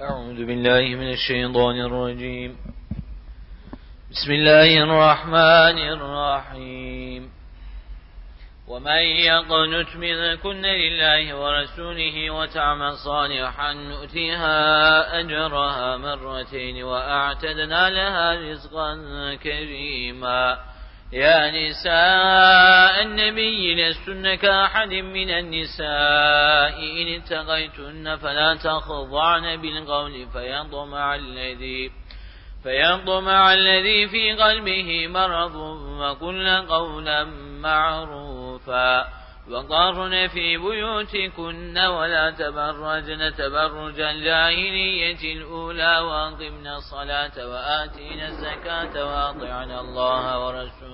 أعوذ بالله من الشيطان الرجيم. بسم الله الرحمن الرحيم. ومن يقنت منكن لله ورسوله وتعمل صالحا نؤتيها أجرها مرتين وأعتدنا لها رزقا كريما. يا نساء النبي لستن كأحد من النساء إن اتقيتن فلا تخضعن بالقول فيطمع الذي فيطمع الذي في قلبه مرض وكل قولا معروفا. وقرن في بيوتكن ولا تبرجن تبرج الجاهلية الأولى وأقمنا الصلاة وآتينا الزكاة وأطعنا الله ورسوله.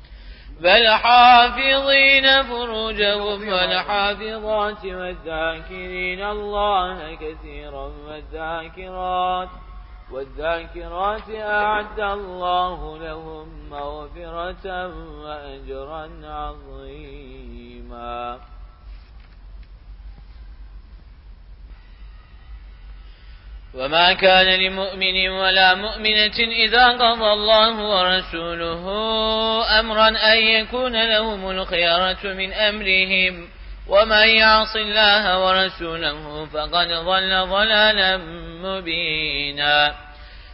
والحافظين فروجهم. والحافظات والذاكرين الله كثيرا والذاكرات والذاكرات أعد الله لهم مغفرة وأجرا عظيما. وما كان لمؤمن ولا مؤمنة إذا قضى الله ورسوله أمرا أن يكون لهم الخيارة من أمرهم. ومن يعص الله ورسوله فقد ضل ضلالا مبينا.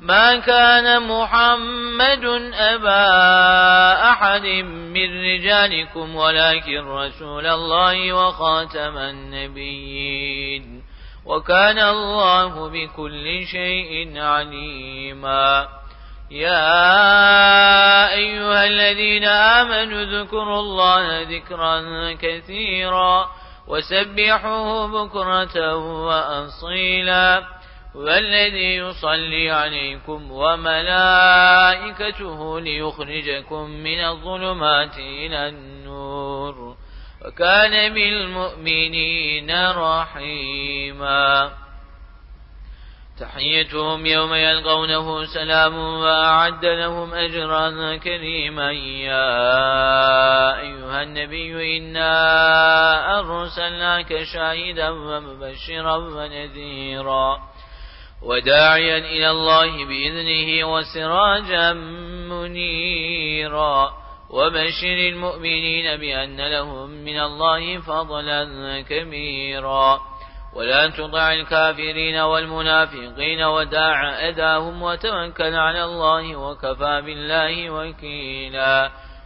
ما كان محمد أبا أحد من رجالكم ولكن رسول الله وخاتم النبيين. وكان الله بكل شيء عليما. يا أيها الذين آمنوا ذكروا الله ذكرا كثيرا وسبحوه بكرة وأصيلا. والذي يصلي عليكم وملائكته ليخرجكم من الظلمات إلى النور. وكان بالمؤمنين رحيما. تحيتهم يوم يلقونه سلام وأعد لهم أجرا كريما. يا أيها النبي إنا أرسلناك شاهدا ومبشرا ونذيرا. وداعيا إلى الله بإذنه وسراجا منيرا. وبشر المؤمنين بأن لهم من الله فضلا كبيرا. ولا تطع الكافرين والمنافقين وداع أداهم وتوكل على الله وكفى بالله وكيلا.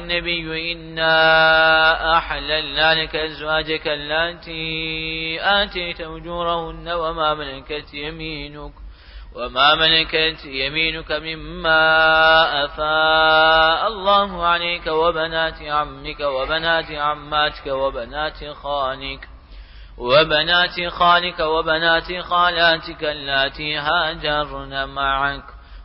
النبي إنا أحللنا لك أزواجك التي آتيت أجورهن وما ملكت يمينك وما ملكت يمينك مما أفاء الله عليك وبنات عمك وبنات عماتك وبنات خالك وبنات خالك وبنات خالاتك اللاتي هاجرن معك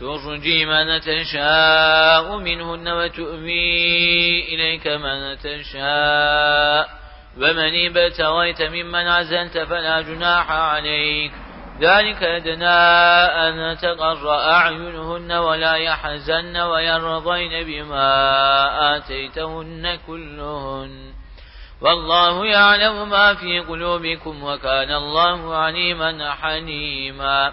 ترجي من تشاء منهن وتؤوي إليك من تشاء ومن ابتغيت ممن عزلت فلا جناح عليك ذلك أدنى أن تقر أعينهن ولا يحزن ويرضين بما آتيتهن كلهن والله يعلم ما في قلوبكم وكان الله عليما حليما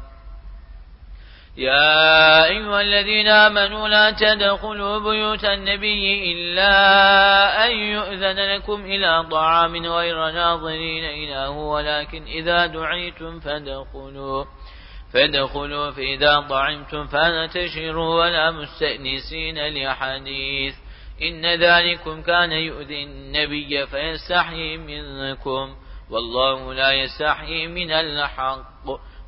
يا أيها الذين آمنوا لا تدخلوا بيوت النبي إلا أن يؤذن لكم إلى طعام غير ناظرين إله ولكن إذا دعيتم فادخلوا. فادخلوا فإذا طعمتم فانتشروا ولا مستأنسين لحديث. إن ذلكم كان يؤذي النبي فيستحيي منكم والله لا يستحيي من الحق.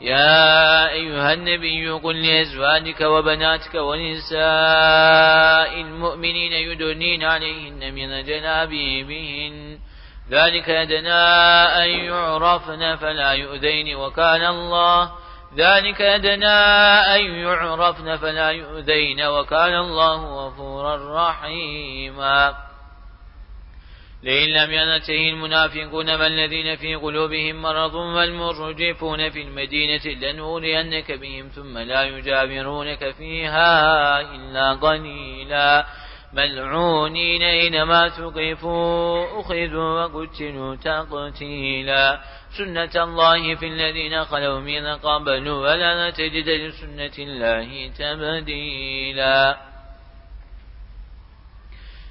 يا أيها النبي قل لأزواجك وبناتك ونساء المؤمنين يدنين عليهن من جنابيبهن ذلك يدنى أن يعرفن فلا يؤذين وكان الله. ذلك يدنى أن يعرفن فلا يؤذين وكان الله غفورا رحيما. لئن لم ينته المنافقون والذين في قلوبهم مرض والمرجفون في المدينة لنورينك بهم ثم لا يجابرونك فيها إلا قليلا. ملعونين أينما ثقفوا أخذوا وقتلوا تقتيلا. سنة الله في الذين خلوا من قبل ولا تجد لسنة الله تبديلا.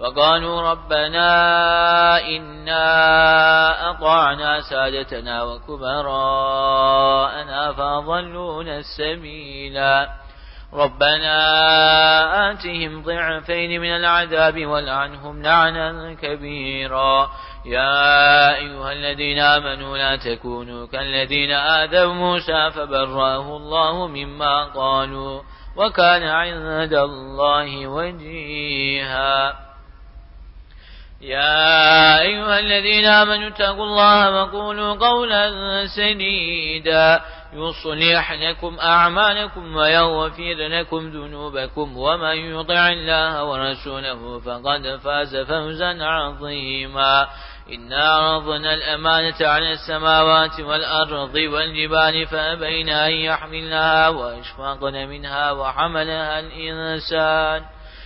وقالوا ربنا إنا أطعنا سادتنا وكبراءنا فأضلونا السبيلا. ربنا آتهم ضعفين من العذاب والعنهم لعنا كبيرا. يا أيها الذين آمنوا لا تكونوا كالذين آذوا موسى فبرأه الله مما قالوا وكان عند الله وجيها. يا أيها الذين آمنوا اتقوا الله وقولوا قولا سديدا. يصلح لكم أعمالكم ويغفر لكم ذنوبكم ومن يطع الله ورسوله فقد فاز فوزا عظيما. إنا عرضنا الأمانة على السماوات والأرض والجبال فأبين أن يحملنها وأشفقن منها وحملها الإنسان.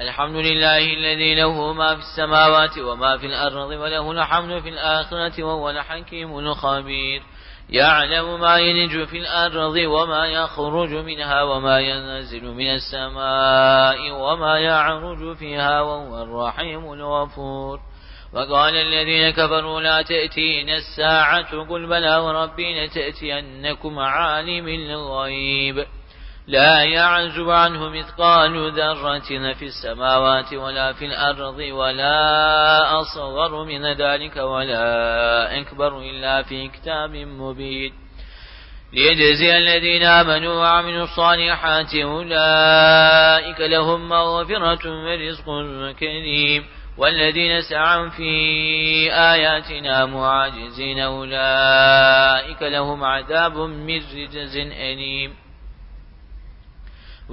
الحمد لله الذي له ما في السماوات وما في الأرض وله الحمد في الآخرة وهو الحكيم الخبير. يعلم ما ينج في الأرض وما يخرج منها وما ينزل من السماء وما يعرج فيها وهو الرحيم الغفور. وقال الذين كفروا لا تأتين الساعة قل بلى وربي لتأتينكم عالم الغيب. لا يعزب عنه مثقال ذرة في السماوات ولا في الأرض ولا أصغر من ذلك ولا أكبر إلا في كتاب مبين. ليجزي الذين آمنوا وعملوا الصالحات أولئك لهم مغفرة ورزق كريم. والذين سعوا في آياتنا معاجزين أولئك لهم عذاب من رجز أليم.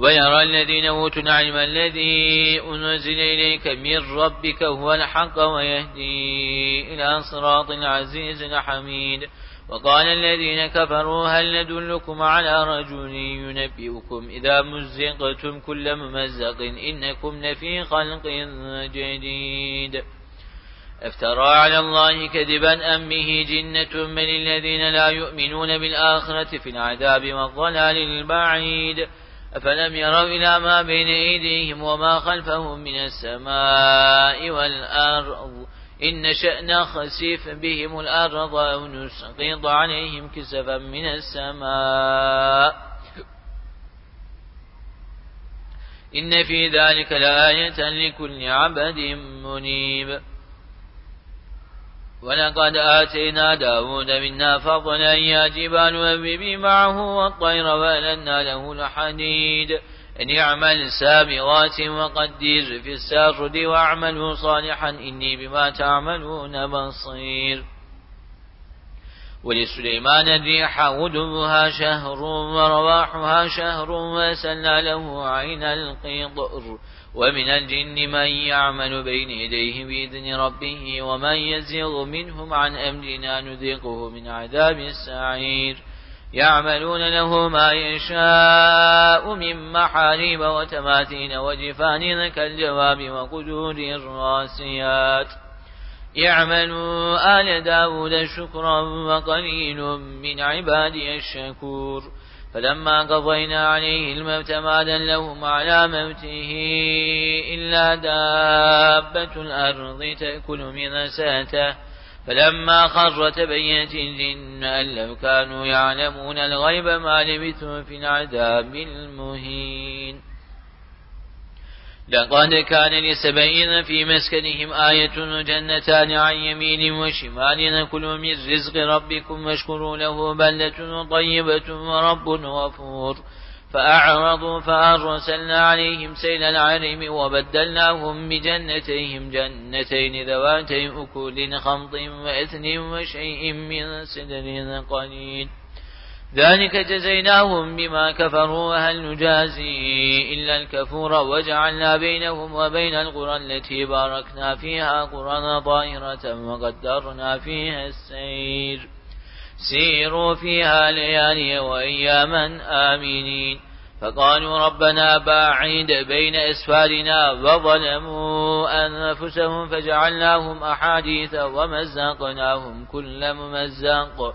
ويرى الذين أوتوا العلم الذي أنزل إليك من ربك هو الحق ويهدي إلى صراط العزيز الحميد. وقال الذين كفروا هل ندلكم على رجل ينبئكم إذا مزقتم كل ممزق إنكم لفي خلق جديد. أفترى على الله كذبا أم به جنة من الذين لا يؤمنون بالآخرة في العذاب والضلال البعيد. أفلم يروا إلى ما بين أيديهم وما خلفهم من السماء والأرض؟ إن شأن خسيف بهم الأرض أو نسقط عليهم كسفا من السماء. إن في ذلك لآية لكل عبد منيب. ولقد آتينا داود منا فضلا يا جبال وببي معه والطير ولنا له الحديد. أن يعمل سابغات وقدير في السرد واعملوا صالحا إني بما تعملون بصير. ولسليمان الريح غدوها شهر ورواحها شهر وسلى له عين القيضر ومن الجن من يعمل بين يديه بإذن ربه ومن يزيغ منهم عن أمرنا نذيقه من عذاب السعير. يعملون له ما يشاء من محاريب وتماثيل وجفان كالجواب وقدور الراسيات. يعملوا آل داود شكرا وقليل من عبادي الشكور. فلما قضينا عليه الموت ما دلهم على موته إلا دابة الأرض تأكل من ساته. فلما خر تبينت الجن أن لو كانوا يعلمون الغيب ما لبثوا في العذاب المهين. لقد كان لسبعين في مسكنهم آية جنتان عن يمين وشمال كلوا من رزق ربكم واشكروا له بلة طيبة ورب غفور. فأعرضوا فأرسلنا عليهم سيل العرم وبدلناهم بجنتيهم جنتين ذواتي أكل خمط وإثن وشيء من سدر قليل. ذلك جزيناهم بما كفروا وهل نجازي إلا الكفور؟ وجعلنا بينهم وبين القرى التي باركنا فيها قرى ظاهرة وقدرنا فيها السير. سيروا فيها ليالي وأياما آمنين. فقالوا ربنا باعد بين أسفارنا وظلموا أنفسهم فجعلناهم أحاديث ومزقناهم كل ممزق.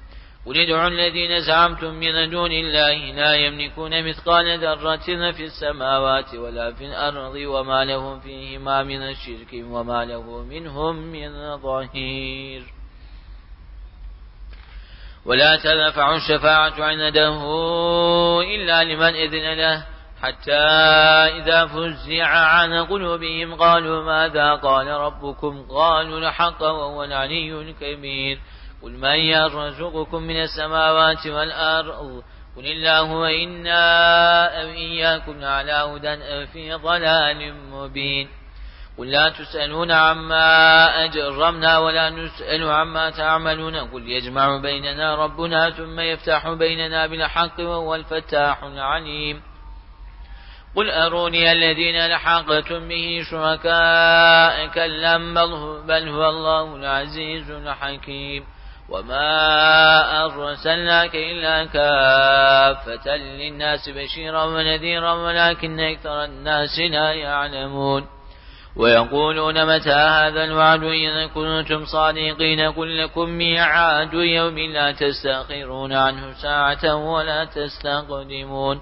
قل ادعوا الذين زعمتم من دون الله لا يملكون مثقال ذرة في السماوات ولا في الأرض وما لهم فيهما من الشرك وما له منهم من ظهير ولا تنفع الشفاعة عنده إلا لمن إذن له حتى إذا فزع عن قلوبهم قالوا ماذا قال ربكم قالوا الحق وهو العلي الكبير قل من يرزقكم من السماوات والأرض؟ قل الله وإنا أو إياكم على هدى في ضلال مبين. قل لا تسألون عما أجرمنا ولا نسأل عما تعملون. قل يجمع بيننا ربنا ثم يفتح بيننا بالحق وهو الفتاح العليم. قل أروني الذين لحقتم به شركاء كلم بل هو الله العزيز الحكيم. وما أرسلناك إلا كافة للناس بشيرا ونذيرا ولكن أكثر الناس لا يعلمون ويقولون متى هذا الوعد إذا كنتم صادقين قل لكم ميعاد يوم لا تستأخرون عنه ساعة ولا تستقدمون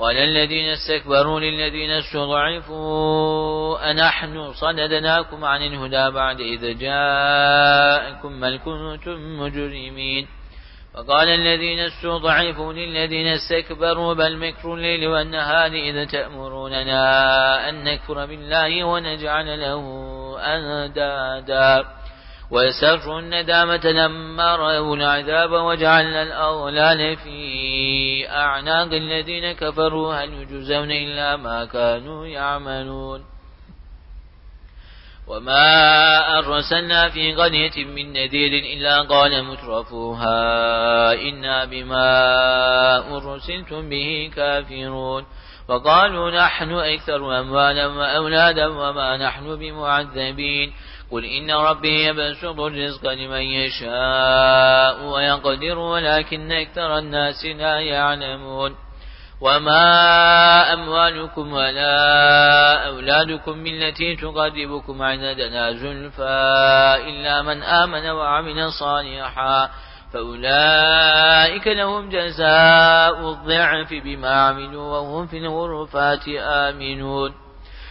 قال الذين استكبروا للذين استضعفوا أنحن صددناكم عن الهدى بعد إذ جاءكم بل كنتم مجرمين وقال الذين استضعفوا للذين استكبروا بل مكر الليل والنهار إذ تأمروننا أن نكفر بالله ونجعل له أندادا ويسر الندامة لما رأوا العذاب وجعلنا الأغلال في أعناق الذين كفروا. هل يجزون إلا ما كانوا يعملون؟ وما أرسلنا في قرية من نذير إلا قال مترفوها. إنا بما أرسلتم به كافرون. وقالوا نحن أكثر أموالا وأولادا وما نحن بمعذبين. قل إن ربي يبسط الرزق لمن يشاء ويقدر ولكن أكثر الناس لا يعلمون. وما أموالكم ولا أولادكم التي تقربكم عندنا زلفى إلا من آمن وعمل صالحا. فأولئك لهم جزاء الضعف بما عملوا وهم في الغرفات آمنون.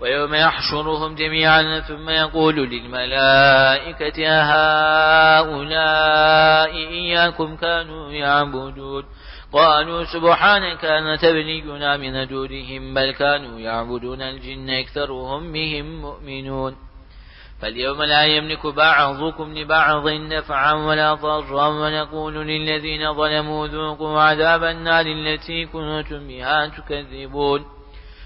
ويوم يحشرهم جميعا ثم يقول للملائكة هؤلاء إياكم كانوا يعبدون. قالوا سبحانك أنت بنينا من دونهم بل كانوا يعبدون الجن أكثرهم بهم مؤمنون. فاليوم لا يملك بعضكم لبعض نفعا ولا ضرا ونقول للذين ظلموا ذوقوا عذاب النار التي كنتم بها تكذبون.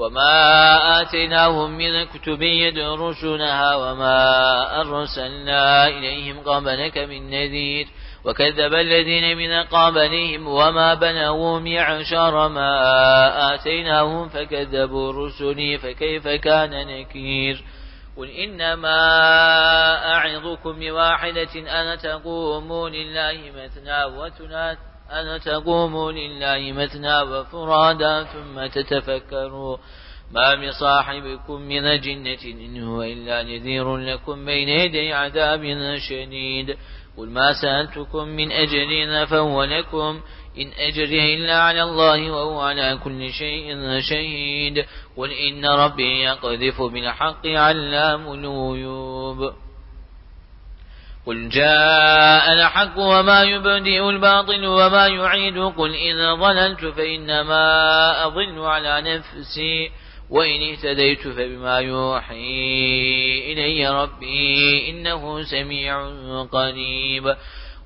وما آتيناهم من كتب يدرسونها وما أرسلنا إليهم قبلك من نذير وكذب الذين من قبلهم وما بنوا معشر ما آتيناهم فكذبوا رسلي فكيف كان نكير قل إنما أعظكم بواحدة أن تقوموا لله مثنى وثلاث أن تقوموا لله مثنى وفرادا ثم تتفكروا ما بصاحبكم من جنة إن هو إلا نذير لكم بين يدي عذاب شديد. قل ما سألتكم من أجر فهو لكم. إن أجري إلا على الله وهو على كل شيء شهيد. قل إن ربي يقذف بالحق علام الغيوب. قل جاء الحق وما يبدئ الباطل وما يعيد قل إن ضللت فإنما أضل على نفسي وإن اهتديت فبما يوحي إلي ربي إنه سميع قريب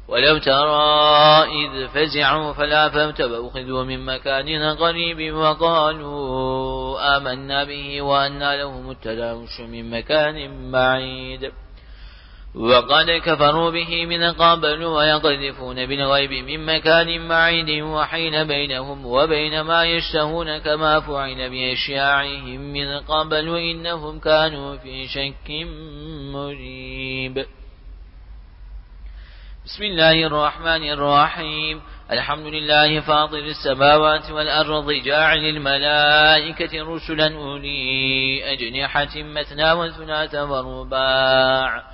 ولو ترى إذ فزعوا فلا فهمت فأخذوا من مكان قريب وقالوا آمنا به وأنا لهم التلاوش من مكان بعيد وقد كفروا به من قبل ويقذفون بالغيب من مكان بعيد وحين بينهم وبين ما يشتهون كما فعل بأشياعهم من قبل إنهم كانوا في شك مريب. بسم الله الرحمن الرحيم. الحمد لله فاطر السماوات والأرض جاعل الملائكة رسلا أولي أجنحة مثنى وثلاث ورباع.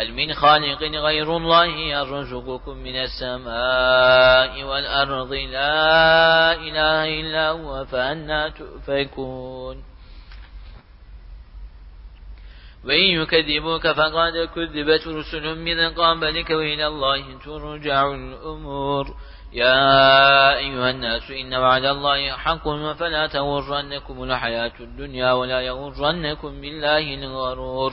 هل من خالق غير الله يرزقكم من السماء والأرض. لا إله إلا هو فأنا تؤفكون. وإن يكذبوك فقد كذبت رسل من قبلك وإلى الله ترجع الأمور. يا أيها الناس إن وعد الله حق فلا تغرنكم الحياة الدنيا ولا يغرنكم بالله الغرور.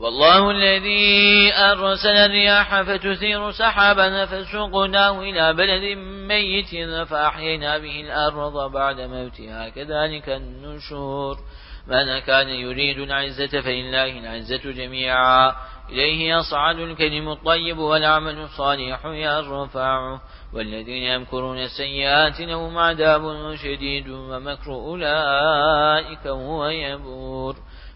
والله الذي أرسل الرياح فتثير سحابا فسقناه إلى بلد ميت فأحيينا به الأرض بعد موتها كذلك النشور. من كان يريد العزة فإله العزة جميعا. إليه يصعد الكلم الطيب والعمل الصالح يرفعه. والذين يمكرون السيئات لهم عذاب شديد ومكر أولئك هو يبور.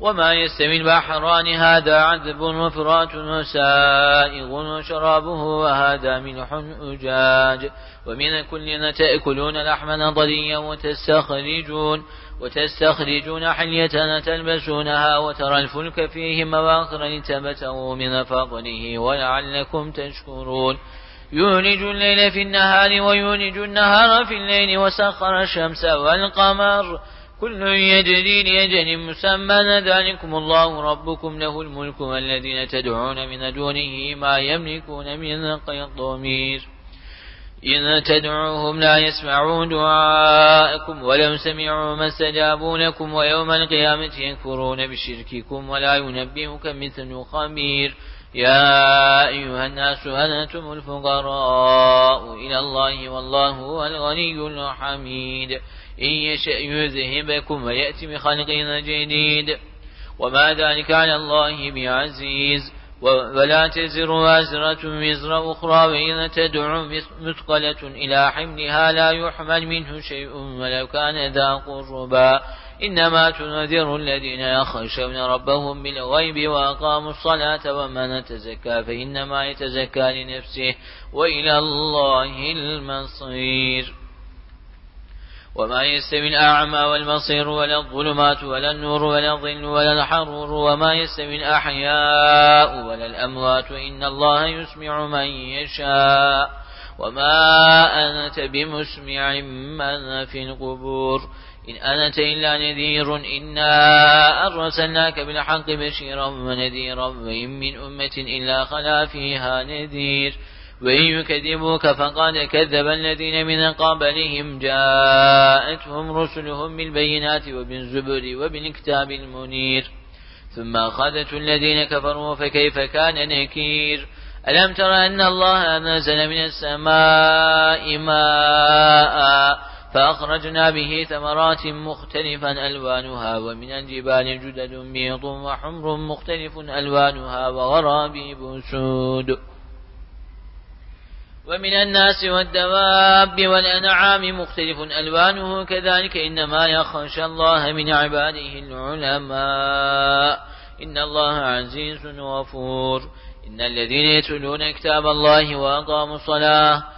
وما يستوي البحران هذا عذب وفرات وسائغ وشرابه وهذا ملح أجاج. ومن كل تأكلون لحما ضريا وتستخرجون وتستخرجون حلية تلبسونها وترى الفلك فيه مواخر لتبتغوا من فضله ولعلكم تشكرون. يولج الليل في النهار ويولج النهار في الليل وسخر الشمس والقمر. كل يجري لأجل مسمى. ذلكم الله ربكم له الملك والذين تدعون من دونه ما يملكون من قيطمير إن تدعوهم لا يسمعون دعاءكم ولو سمعوا ما استجابوا لكم ويوم القيامة يكفرون بشرككم ولا ينبئك مثل خبير. يا أيها الناس أنتم الفقراء؟ الله والله هو الغني الحميد. إن يشأ يذهبكم ويأتي بخلق جديد. وما ذلك على الله بعزيز. ولا تزر وازرة وزر أخرى وإن تدع مثقلة إلى حملها لا يحمل منه شيء ولو كان ذا قربا إنما تنذر الذين يخشون ربهم بالغيب وأقاموا الصلاة ومن تزكى فإنما يتزكى لنفسه وإلى الله المصير. وما يستوي الأعمى والبصير ولا الظلمات ولا النور ولا الظل ولا الحرور وما يستوي الأحياء ولا الأموات وإن الله يسمع من يشاء. وما أنت بمسمع من في القبور. إن أنت إلا نذير إنا أرسلناك بالحق بشيرا ونذيرا وإن من أمة إلا خلا فيها نذير وإن يكذبوك فقد كذب الذين من قبلهم جاءتهم رسلهم بالبينات وبالزبر وبالكتاب المنير ثم أخذت الذين كفروا فكيف كان نكير ألم تر أن الله نزل من السماء ماء فأخرجنا به ثمرات مختلفا ألوانها ومن الجبال جدد بيض وحمر مختلف ألوانها وغرابيب سود. ومن الناس والدواب والأنعام مختلف ألوانه كذلك إنما يخشى الله من عباده العلماء. إن الله عزيز غفور. إن الذين يتلون كتاب الله وأقاموا الصلاة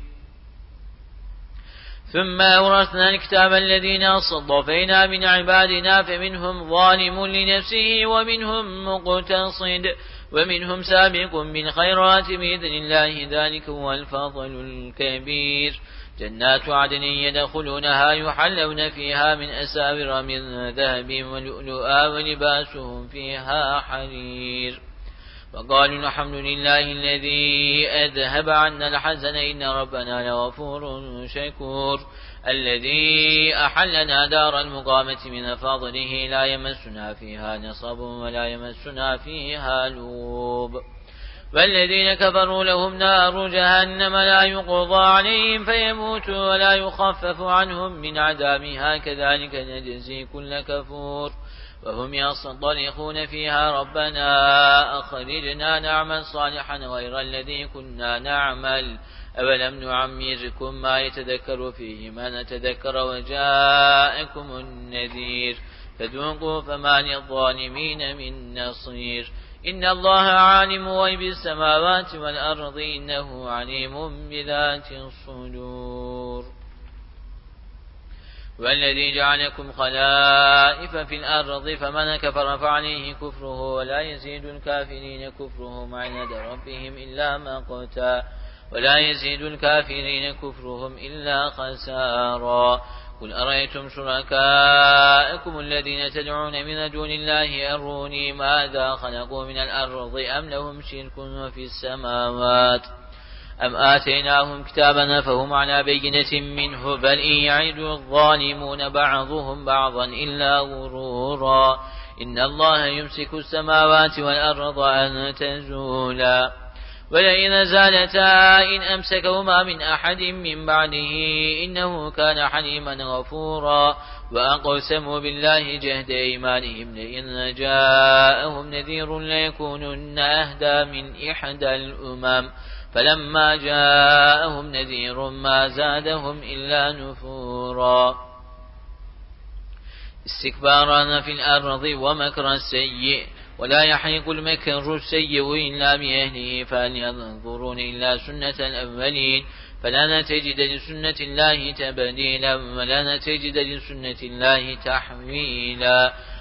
ثم أورثنا الكتاب الذين اصطفينا من عبادنا فمنهم ظالم لنفسه ومنهم مقتصد ومنهم سابق بالخيرات بإذن الله ذلك هو الفضل الكبير. جنات عدن يدخلونها يحلون فيها من أساور من ذهب ولؤلؤا ولباسهم فيها حرير. وقالوا الحمد لله الذي أذهب عنا الحزن إن ربنا لغفور شكور. الذي أحلنا دار المقامة من فضله لا يمسنا فيها نصب ولا يمسنا فيها لوب. والذين كفروا لهم نار جهنم لا يقضى عليهم فيموتوا ولا يخفف عنهم من عذابها كذلك نجزي كل كفور. وهم يصطرخون فيها ربنا أخرجنا نعمل صالحا غير الذي كنا نعمل. أولم نعمركم ما يتذكر فيه ما نتذكر وجاءكم النذير. فذوقوا فما للظالمين من نصير. إن الله عالم غيب السماوات والأرض إنه عليم بذات الصدور. والذي جعلكم خلائف في الأرض فمن كفر فعليه كفره ولا يزيد الكافرين كفرهم عند ربهم إلا ما قتا ولا يزيد الكافرين كفرهم إلا خسارا قل أرأيتم شركاءكم الذين تدعون من دون الله أروني ماذا خلقوا من الأرض أم لهم شرك في السماوات أم آتيناهم كتابا فهم على بينة منه بل إن يعد الظالمون بعضهم بعضا إلا غرورا إن الله يمسك السماوات والأرض أن تزولا ولئن زالتا إن أمسكهما من أحد من بعده إنه كان حليما غفورا وأقسموا بالله جهد إيمانهم لئن جاءهم نذير ليكونن أهدى من إحدى الأمم فلما جاءهم نذير ما زادهم إلا نفورا. استكبارا في الأرض ومكر السيء ولا يحيق المكر السيء إلا بأهله فهل ينظرون إلا سنة الأولين فلا نتجد لسنة الله تبديلا ولا نتجد لسنة الله تحويلا.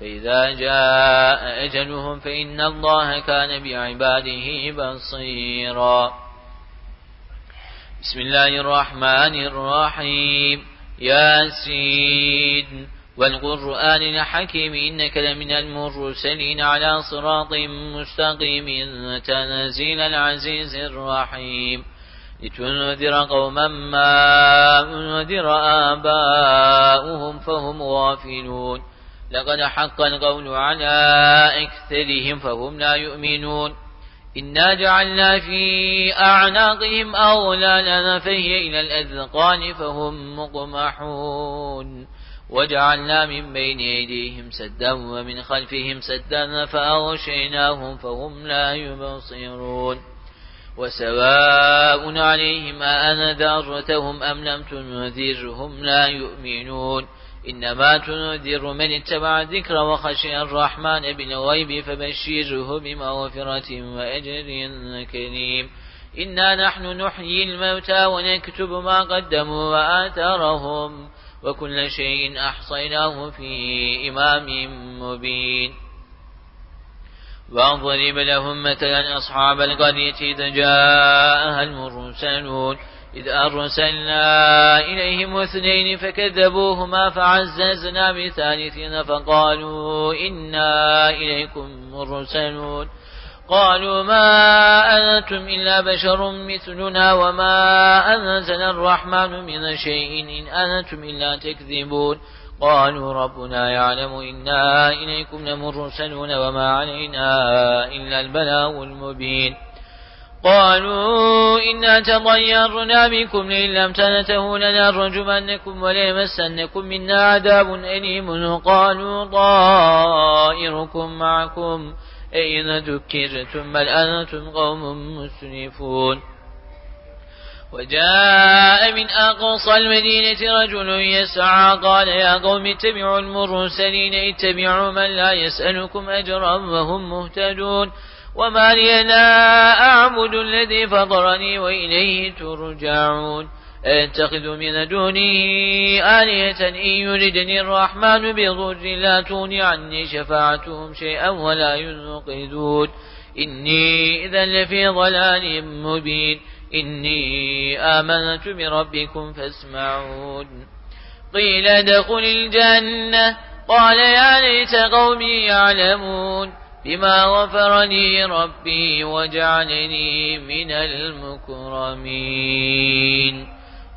فإذا جاء أجلهم فإن الله كان بعباده بصيرا. بسم الله الرحمن الرحيم. ياسين. والقرآن الحكيم. إنك لمن المرسلين على صراط مستقيم. تنزيل العزيز الرحيم. لتنذر قوما ما أنذر آباؤهم فهم غافلون. لقد حق القول على أكثرهم فهم لا يؤمنون. إنا جعلنا في أعناقهم أغلالا فهي إلى الأذقان فهم مقمحون. وجعلنا من بين أيديهم سدا ومن خلفهم سدا فأغشيناهم فهم لا يبصرون. وسواء عليهم أنذرتهم أم لم تنذرهم لا يؤمنون. إنما تنذر من اتبع الذكر وخشي الرحمن بالغيب فبشره بمغفرة وأجر كريم. إنا نحن نحيي الموتى ونكتب ما قدموا وآثارهم وكل شيء أحصيناه في إمام مبين. وأضرب لهم مثلا أصحاب القرية إذا جاءها المرسلون. إذ أرسلنا إليهم اثنين فكذبوهما فعززنا بثالثين فقالوا إنا إليكم مرسلون. قالوا ما أنتم إلا بشر مثلنا وما أنزل الرحمن من شيء إن أنتم إلا تكذبون. قالوا ربنا يعلم إنا إليكم لمرسلون وما علينا إلا البلاغ المبين. قالوا إنا تضيرنا بكم لئن لم تنتهوا لنرجمنكم وليمسنكم منا عذاب أليم قالوا طائركم معكم أين ذكرتم بل أنتم قوم مسرفون وجاء من أقصى المدينة رجل يسعى قال يا قوم اتبعوا المرسلين اتبعوا من لا يسألكم أجرا وهم مهتدون وما لي لا أعبد الذي فضرني وإليه ترجعون أتخذ من دونه آلية إن يردني الرحمن بضر لا توني عني شفاعتهم شيئا ولا ينقذون إني إذا لفي ضلال مبين إني آمنت بربكم فاسمعون قيل ادخل الجنة قال يا ليت قومي يعلمون بما غفرني ربي وجعلني من المكرمين.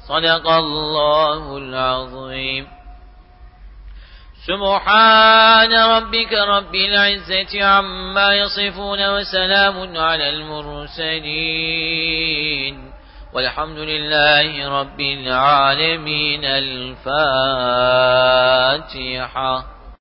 صدق الله العظيم. سبحان ربك رب العزة عما يصفون وسلام على المرسلين. والحمد لله رب العالمين. الفاتحة.